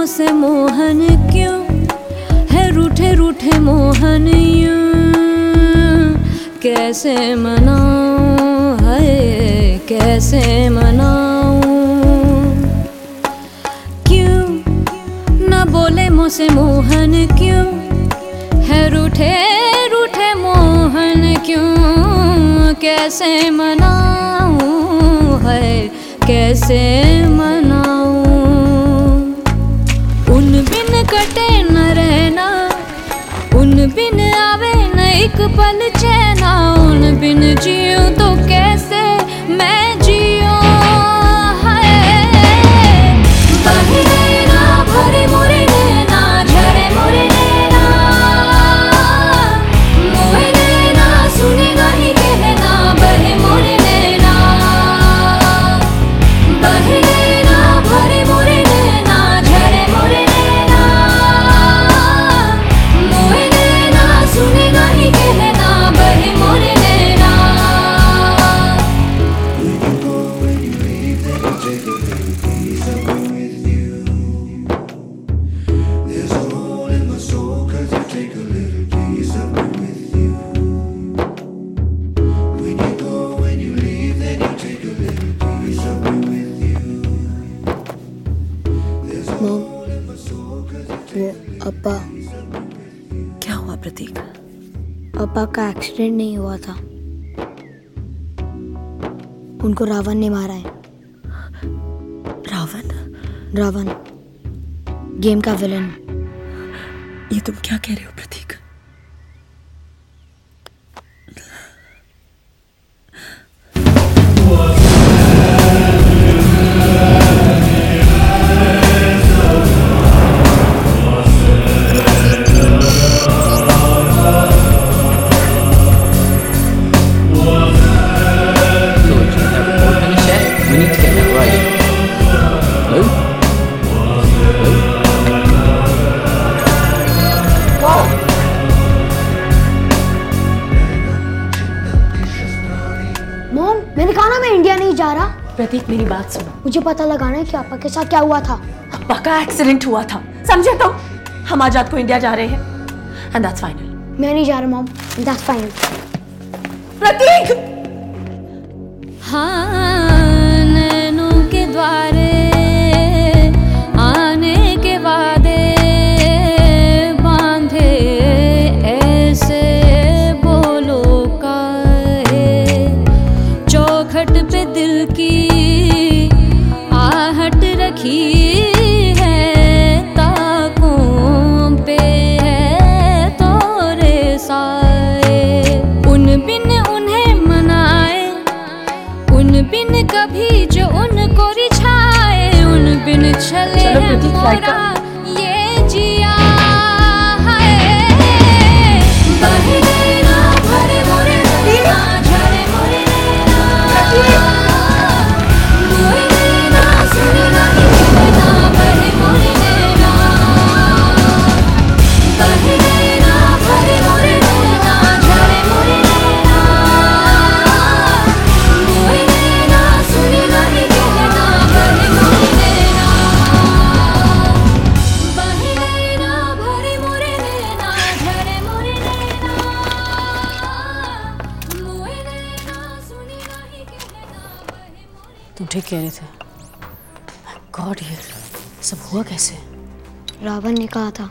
मोसे मोहन क्यों? है रूठे रूठे मोहन यूँ। कैसे मनाऊं है कैसे मनाऊं? क्यों न बोले मुझसे मोहन क्यों? है रूठे रूठे मोहन क्यों? कैसे मनाऊं है कैसे मनाऊं? पल चैना बिन जियूं वो अपा क्या हुआ प्रतीक? अपा का एक्सीडेंट नहीं हुआ था। उनको रावण ने मारा है। रावण? रावण। गेम का विलन। ये तुम क्या कह रहे हो प्रतीक? मैंने कहा ना मैं इंडिया नहीं जा रहा। प्रतीक मेरी बात सुनो। मुझे पता लगाना है कि आपा के साथ क्या हुआ था। अब्बा का एक्सीडेंट हुआ था। समझे तो? हम आज़ाद को इंडिया जा रहे हैं। एंड दैट्स फाइनल मैं नहीं जा रहा मॉम दैट्स फाइनल प्रतीक! हाँ। बिन उन्हें मनाए उन बिन कभी जो उनको रिछाए उन बिन हैं का- मोरा। तुम ठीक कह रहे थे। गॉड ये सब हुआ कैसे? रावण ने कहा था